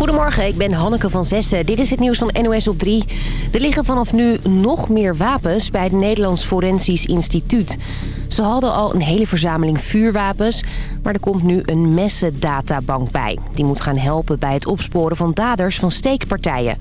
Goedemorgen, ik ben Hanneke van Zessen. Dit is het nieuws van NOS op 3. Er liggen vanaf nu nog meer wapens bij het Nederlands Forensisch Instituut. Ze hadden al een hele verzameling vuurwapens, maar er komt nu een messendatabank bij. Die moet gaan helpen bij het opsporen van daders van steekpartijen.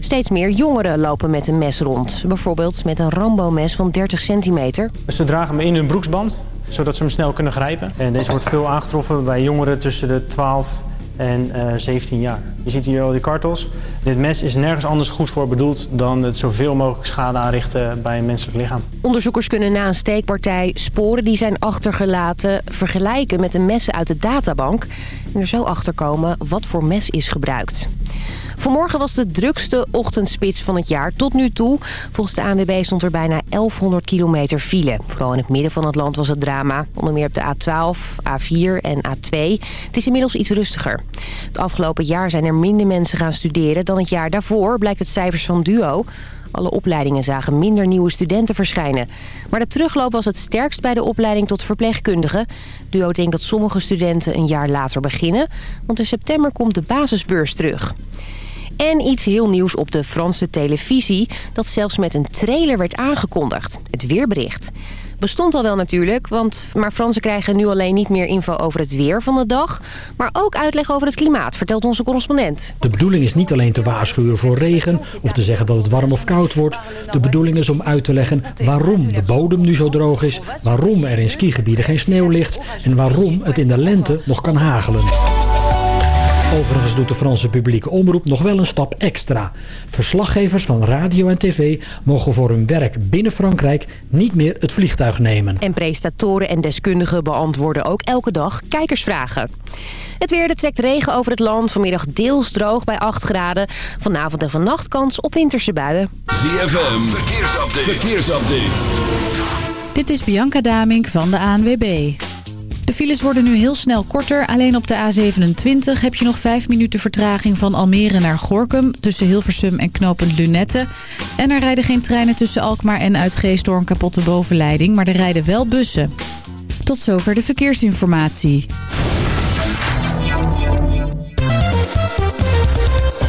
Steeds meer jongeren lopen met een mes rond. Bijvoorbeeld met een Rambo-mes van 30 centimeter. Ze dragen hem in hun broeksband, zodat ze hem snel kunnen grijpen. En deze wordt veel aangetroffen bij jongeren tussen de 12 en uh, 17 jaar. Je ziet hier al die kartels. Dit mes is nergens anders goed voor bedoeld dan het zoveel mogelijk schade aanrichten bij een menselijk lichaam. Onderzoekers kunnen na een steekpartij sporen die zijn achtergelaten vergelijken met de messen uit de databank. En er zo achter komen wat voor mes is gebruikt. Vanmorgen was de drukste ochtendspits van het jaar tot nu toe. Volgens de ANWB stond er bijna 1100 kilometer file. Vooral in het midden van het land was het drama. Onder meer op de A12, A4 en A2. Het is inmiddels iets rustiger. Het afgelopen jaar zijn er minder mensen gaan studeren dan het jaar daarvoor... blijkt het cijfers van DUO. Alle opleidingen zagen minder nieuwe studenten verschijnen. Maar de terugloop was het sterkst bij de opleiding tot verpleegkundige. Duo denkt dat sommige studenten een jaar later beginnen... want in september komt de basisbeurs terug. En iets heel nieuws op de Franse televisie... dat zelfs met een trailer werd aangekondigd. Het weerbericht. Bestond al wel natuurlijk, want, maar Fransen krijgen nu alleen niet meer info over het weer van de dag... maar ook uitleg over het klimaat, vertelt onze correspondent. De bedoeling is niet alleen te waarschuwen voor regen of te zeggen dat het warm of koud wordt. De bedoeling is om uit te leggen waarom de bodem nu zo droog is... waarom er in skigebieden geen sneeuw ligt en waarom het in de lente nog kan hagelen. Overigens doet de Franse publieke omroep nog wel een stap extra. Verslaggevers van radio en tv mogen voor hun werk binnen Frankrijk niet meer het vliegtuig nemen. En presentatoren en deskundigen beantwoorden ook elke dag kijkersvragen. Het weer, trekt regen over het land. Vanmiddag deels droog bij 8 graden. Vanavond en vannacht kans op winterse buien. ZFM, verkeersupdate. verkeersupdate. Dit is Bianca Damink van de ANWB. De files worden nu heel snel korter. Alleen op de A27 heb je nog 5 minuten vertraging van Almere naar Gorkum... tussen Hilversum en knooppunt Lunette. En er rijden geen treinen tussen Alkmaar en Uitgeest door een kapotte bovenleiding... maar er rijden wel bussen. Tot zover de verkeersinformatie.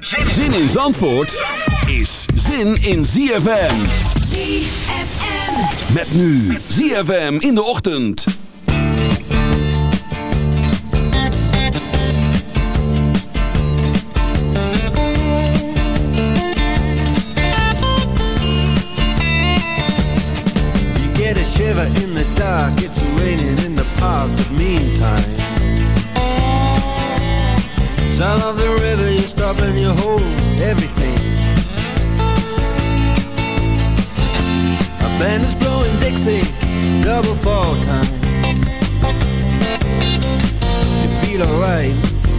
Zin in Zandvoort is zin in ZFM. ZFM. Met nu ZFM in de ochtend. You get a shiver in the dark, it's raining in the park, but meantime Sound of the river, you stop and you hold everything. A band is blowing Dixie, double fall time. You feel alright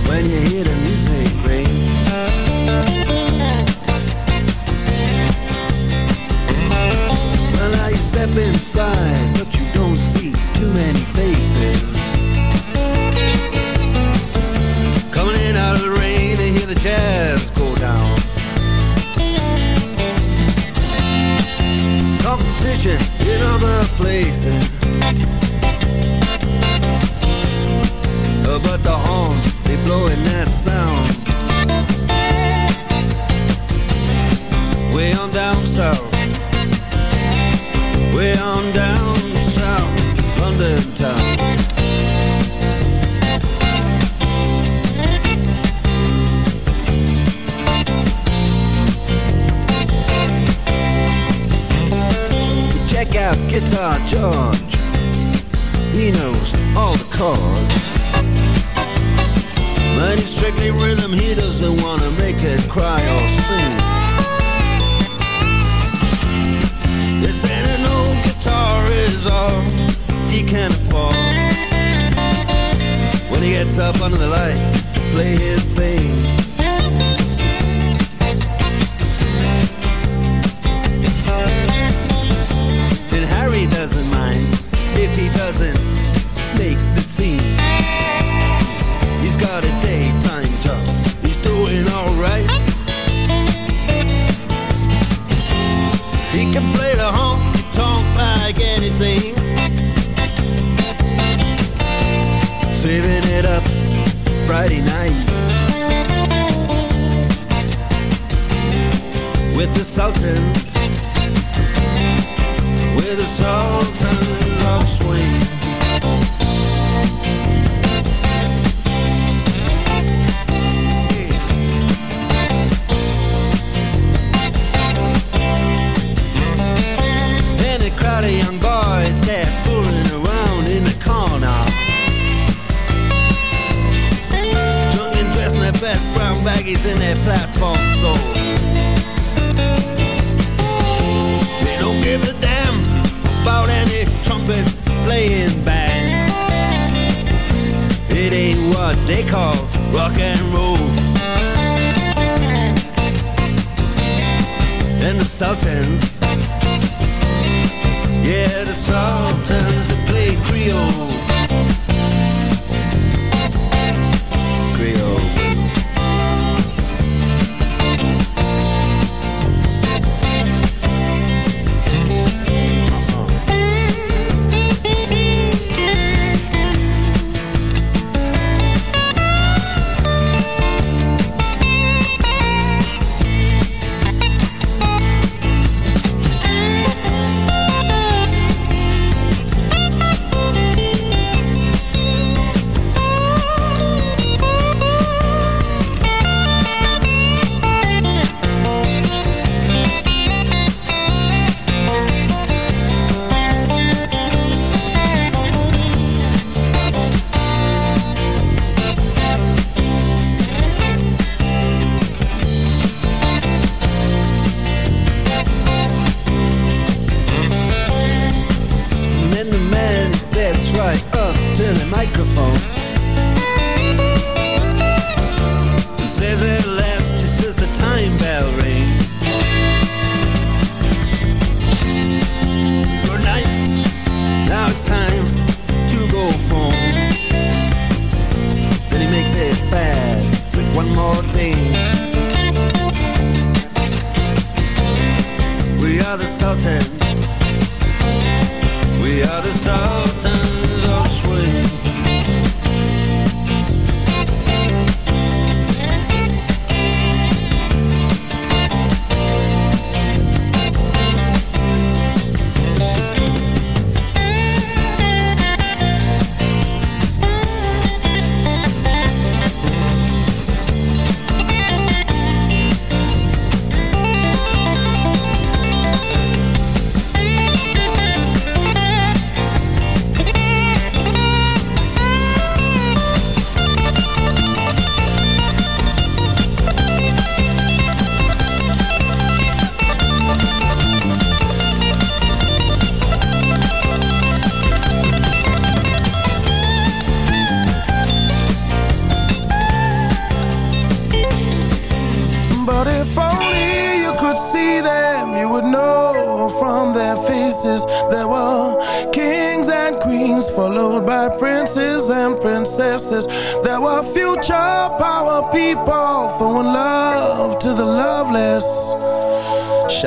when you hear the music ring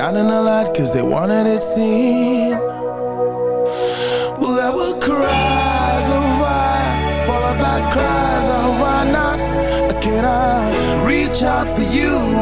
shouting a lot cause they wanted it seen. Well there were cries of why Followed by cries? Of why not? Can I reach out for you?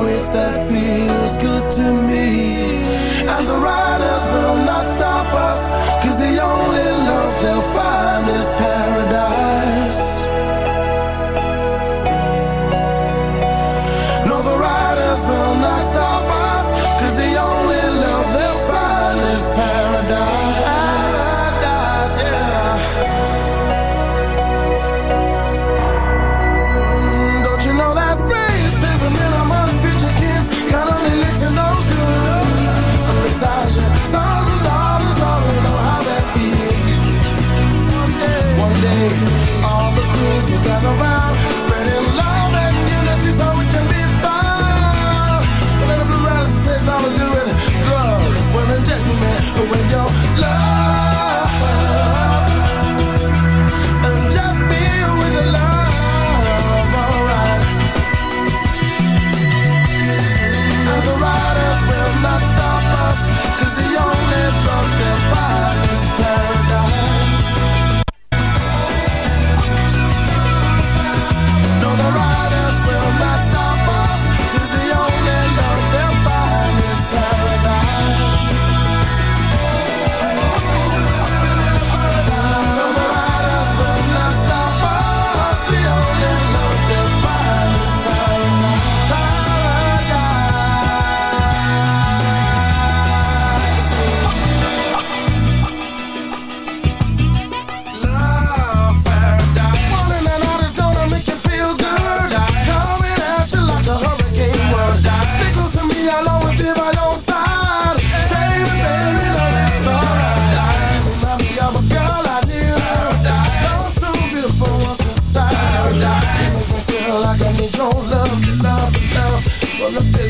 Gonna fill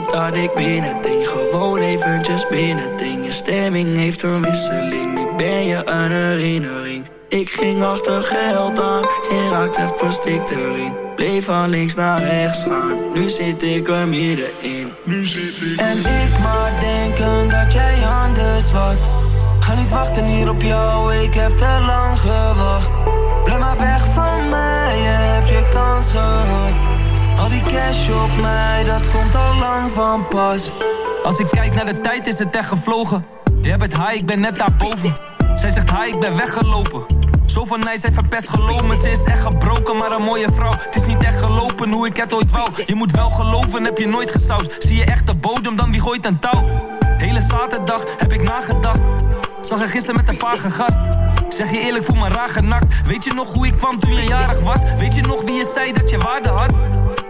hoop dat ik binnen ding, gewoon eventjes binnen ding. Je stemming heeft een wisseling, nu ben je een herinnering. Ik ging achter geld aan en raakte verstikt erin. Bleef van links naar rechts gaan, nu zit ik er middenin. Nu zit ik. En ik maar denken dat jij anders was. Ga niet wachten hier op jou, ik heb te lang gewacht. Blijf maar weg van mij, je hebt je kans gehad. Al die cash op mij, dat komt al lang van pas. Als ik kijk naar de tijd, is het echt gevlogen. Je het high, ik ben net daarboven. Zij zegt hi, ik ben weggelopen. Zo van mij, zij verpest geloven. Ze is echt gebroken, maar een mooie vrouw. Het is niet echt gelopen hoe ik het ooit wou. Je moet wel geloven, heb je nooit gesausd. Zie je echt de bodem, dan wie gooit een touw? Hele zaterdag heb ik nagedacht. Zag je gisteren met een vage gast. Zeg je eerlijk, voel me raar genakt. Weet je nog hoe ik kwam toen je jarig was? Weet je nog wie je zei dat je waarde had?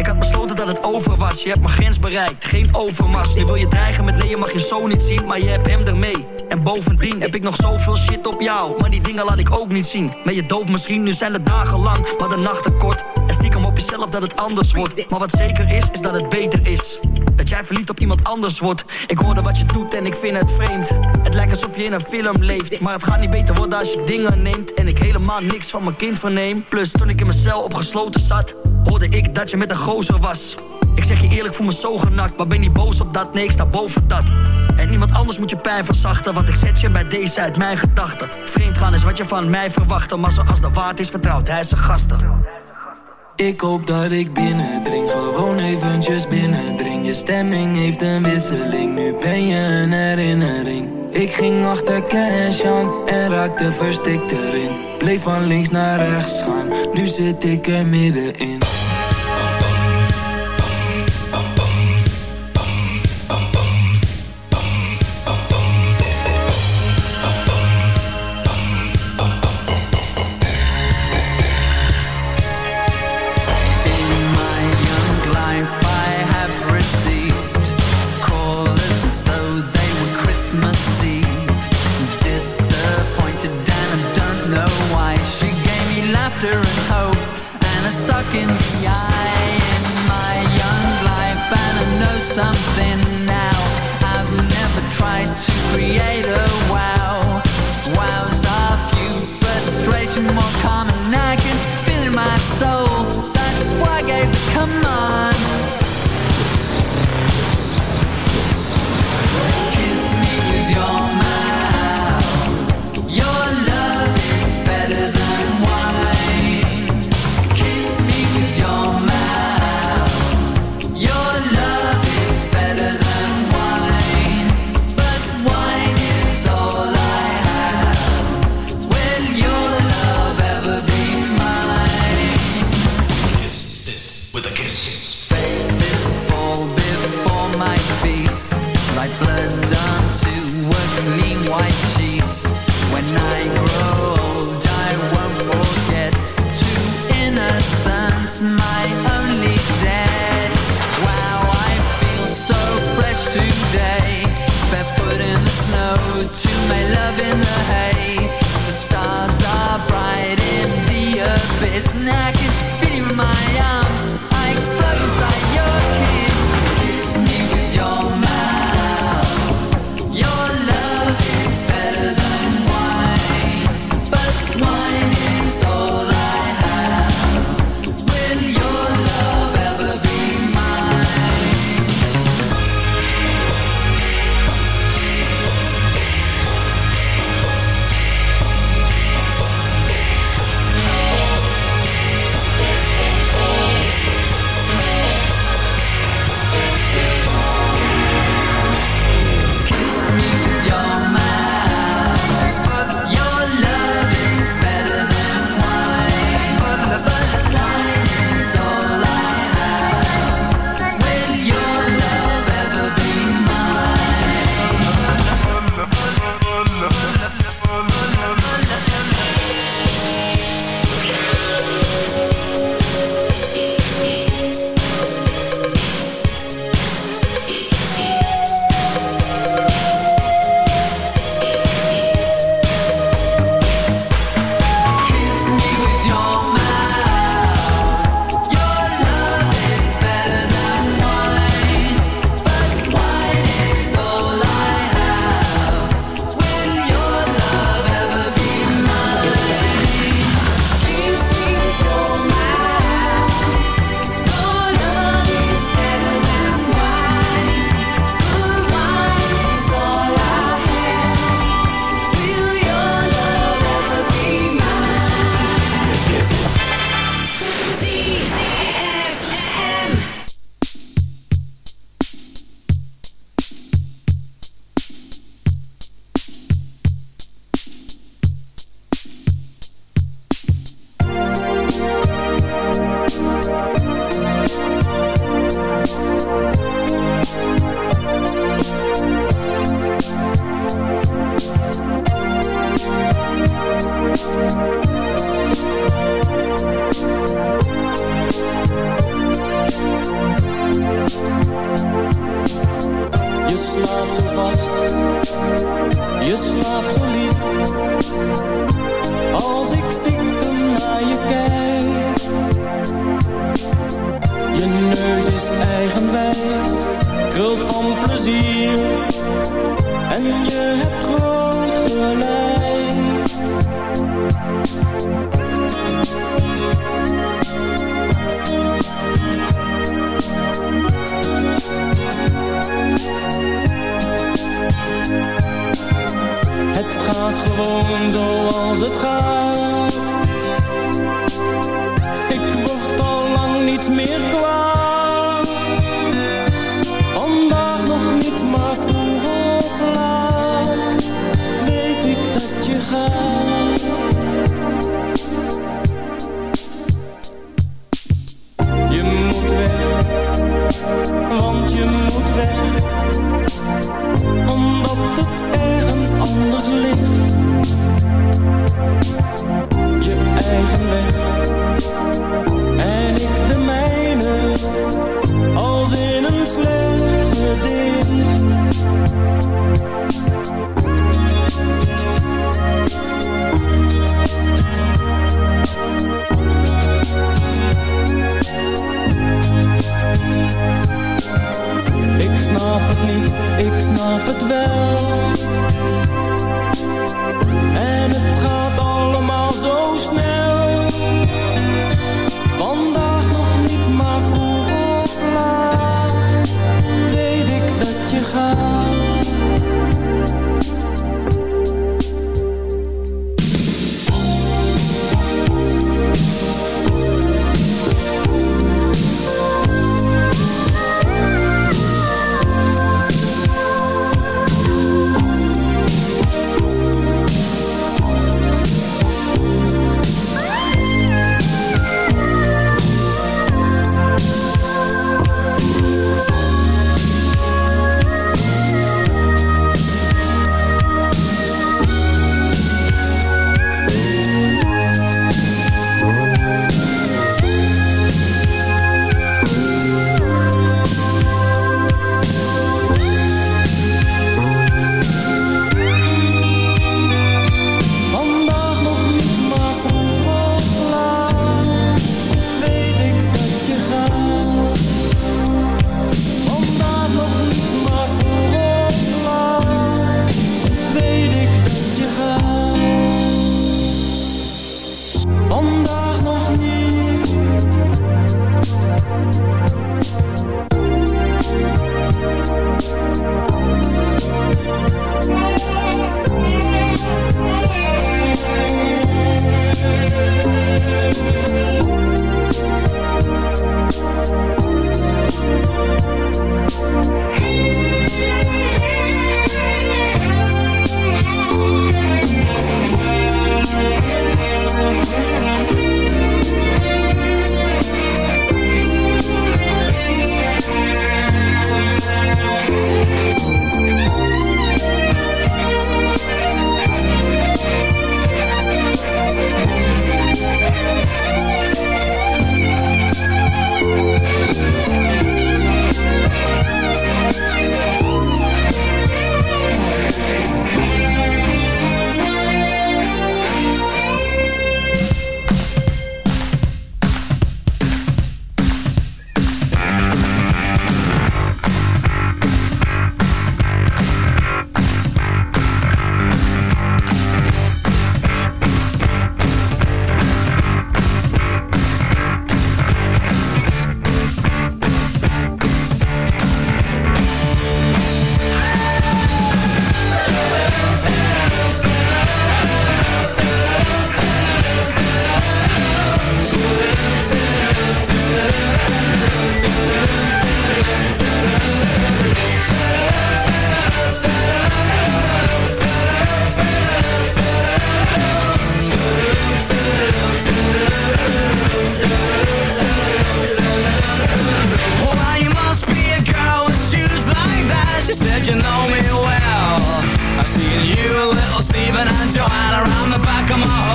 Ik had besloten dat het over was. Je hebt mijn grens bereikt, geen overmars. Nu wil je dreigen met nee, je mag je zo niet zien, maar je hebt hem ermee. En bovendien heb ik nog zoveel shit op jou. Maar die dingen laat ik ook niet zien. Ben je doof misschien, nu zijn de dagen lang, maar de nachten kort. En stiekem op jezelf dat het anders wordt. Maar wat zeker is, is dat het beter is. Dat jij verliefd op iemand anders wordt. Ik hoorde wat je doet en ik vind het vreemd. Het lijkt alsof je in een film leeft. Maar het gaat niet beter worden als je dingen neemt. En ik helemaal niks van mijn kind verneem. Plus, toen ik in mijn cel opgesloten zat, hoorde ik dat je met een gozer was. Ik zeg je eerlijk, voel me zo genakt. Maar ben niet boos op dat, nee, ik sta boven dat. En niemand anders moet je pijn verzachten. Want ik zet je bij deze uit mijn gedachten. Vreemd gaan is wat je van mij verwacht. Maar zoals de waard is vertrouwd, hij zijn gasten. Ik hoop dat ik binnendring, gewoon eventjes binnendring. Je stemming heeft een wisseling, nu ben je een herinnering. Ik ging achter cash aan en raakte verstikt erin. Bleef van links naar rechts gaan, nu zit ik er middenin.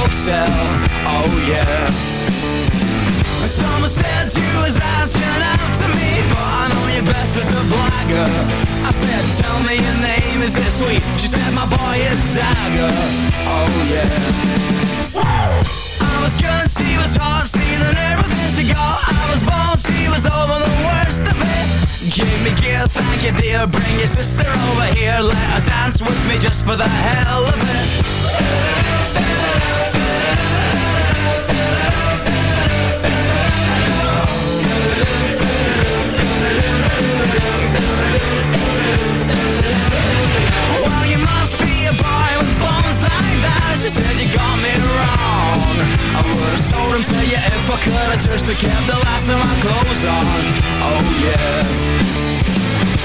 Hotel. Oh yeah. Someone said you was asking to me, but I know you best as a blagger. I said, tell me your name, is it sweet? She said, my boy is Dagger. Oh yeah. I was good, she was hot, stealing everything she got. I was born, she was over the worst of it. Give me gear, thank you dear. Bring your sister over here, let her dance with me just for the hell of it. Well, you must be a boy with bones like that. She said you got me wrong. I would've sold him to you if I could. I just have kept the last of my clothes on. Oh yeah.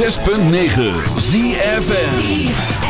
106.9 ZFM.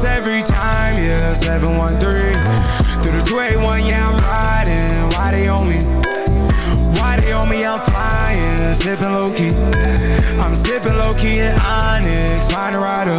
Goosebumps every time, yeah. 713 through the 281, yeah, I'm riding. Why they on me? Why they on me? I'm flying, sipping low key. I'm sipping low key in Onyx, find a rider.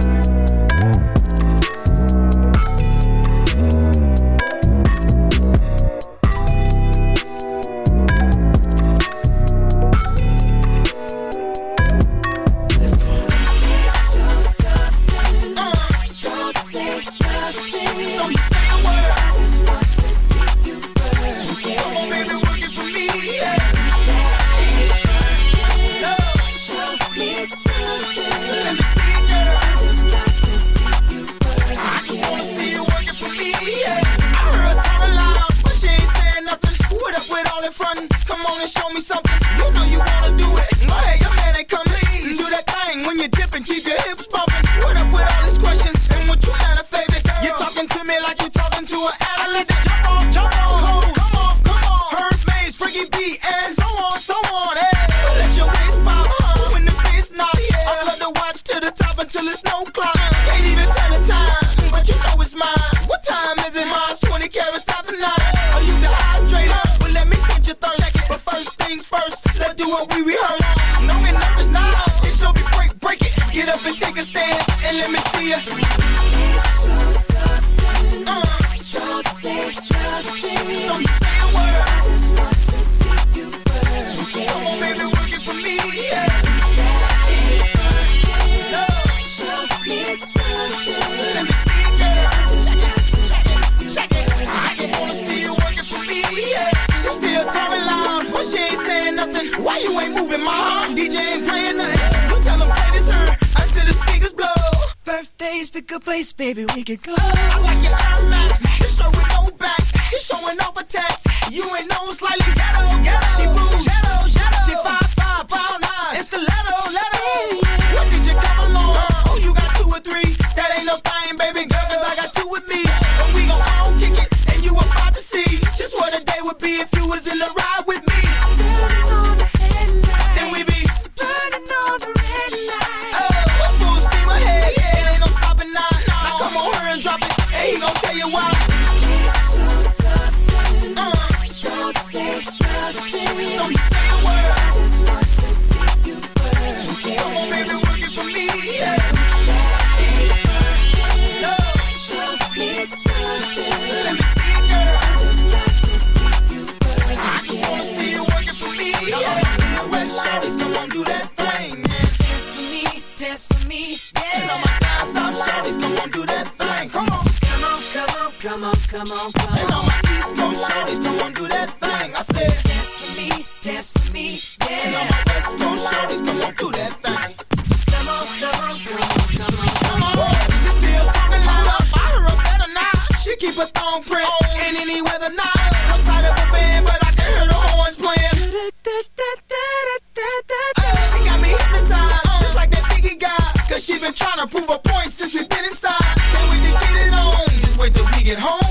Come on and show me something. He gon' tell you why. Uh, come on, come on. And all my East Coast shorties, come on, do that thing. I said, dance for me, dance for me, yeah. And all my West Coast shorties, come on, do that thing. Come on, come on, come on, come on, come on. She still talking loud. I heard her better now. She keep a thong print on in any weather now. No of a band, but I can hear the horns playing. She got me hypnotized, just like that Biggie guy. She been trying to prove a point since we been inside. Can't wait to get it on. Just wait till we get home.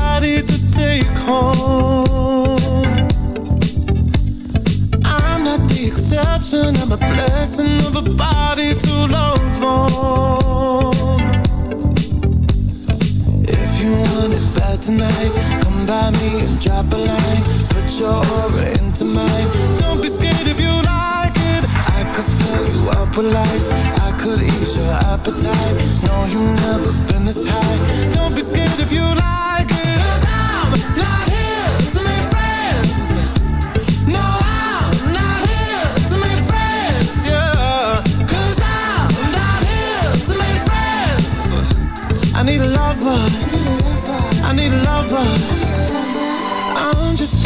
your aura into mine. Don't be scared if you like it. I could fill you up with life. I could ease your appetite. No, you've never been this high. Don't be scared if you like it. Cause I'm not here to make friends. No, I'm not here to make friends. Yeah. Cause I'm not here to make friends. I need a lover. I need a lover.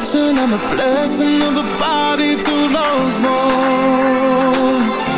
Exception, I'm a blessing of a body to love on.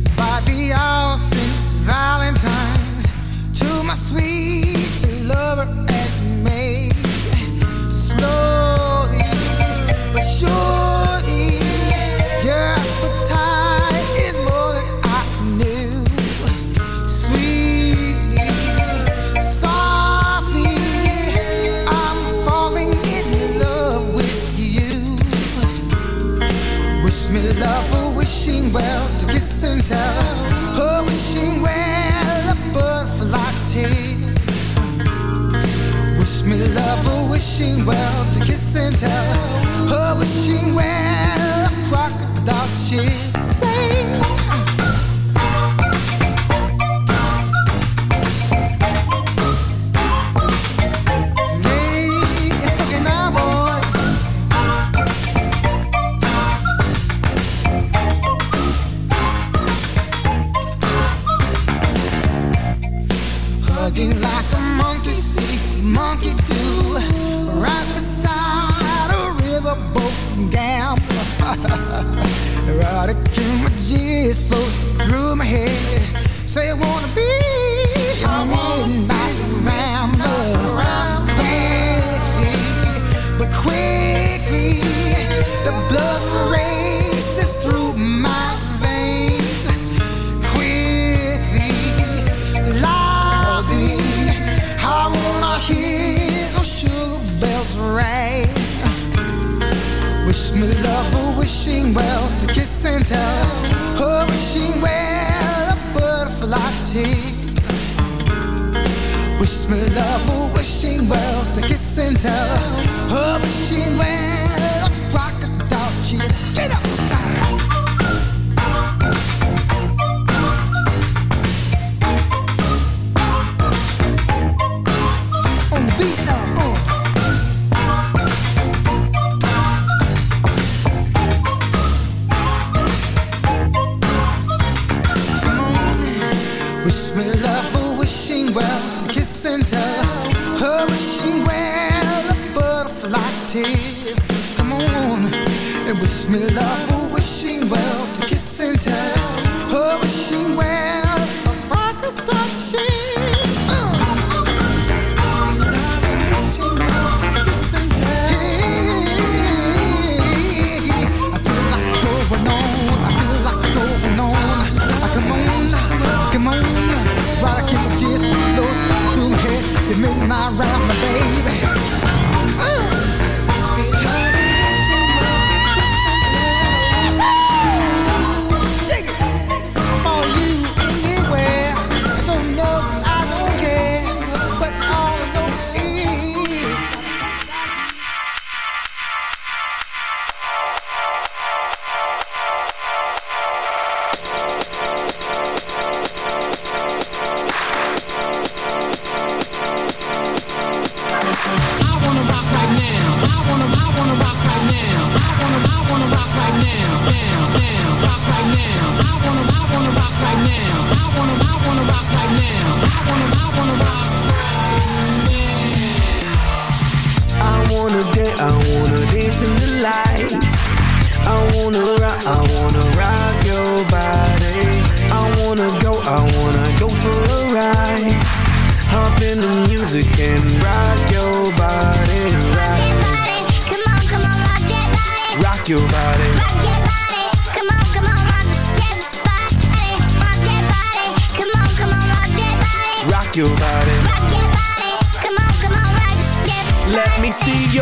but love a wishing well to kiss and tell her wishing well a crocodile cheese. Get up!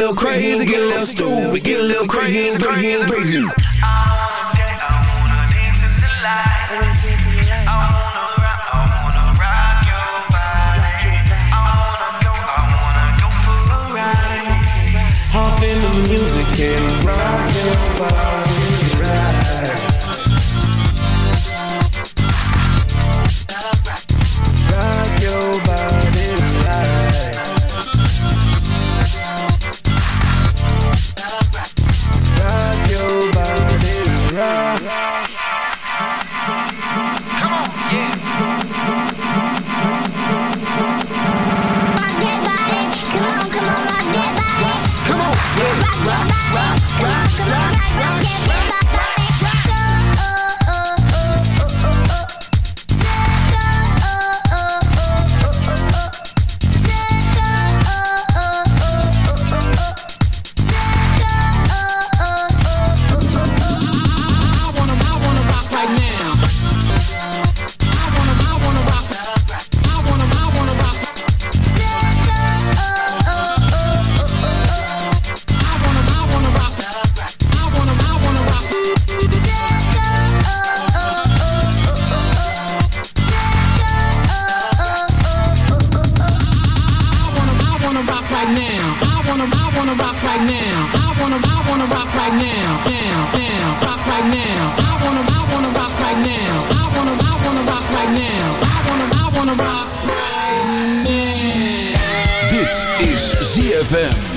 little crazy, get a little stupid, get a little crazy, crazy, crazy. ZFM.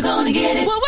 Never gonna get it. Whoa,